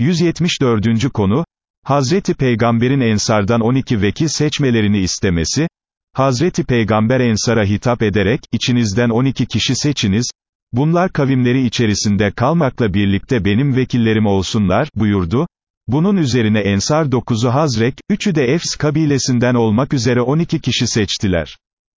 174. konu, Hazreti Peygamber'in Ensardan 12 vekil seçmelerini istemesi, Hazreti Peygamber Ensar'a hitap ederek, içinizden 12 kişi seçiniz, bunlar kavimleri içerisinde kalmakla birlikte benim vekillerim olsunlar, buyurdu, bunun üzerine Ensar 9'u Hazrek, 3'ü de Efs kabilesinden olmak üzere 12 kişi seçtiler.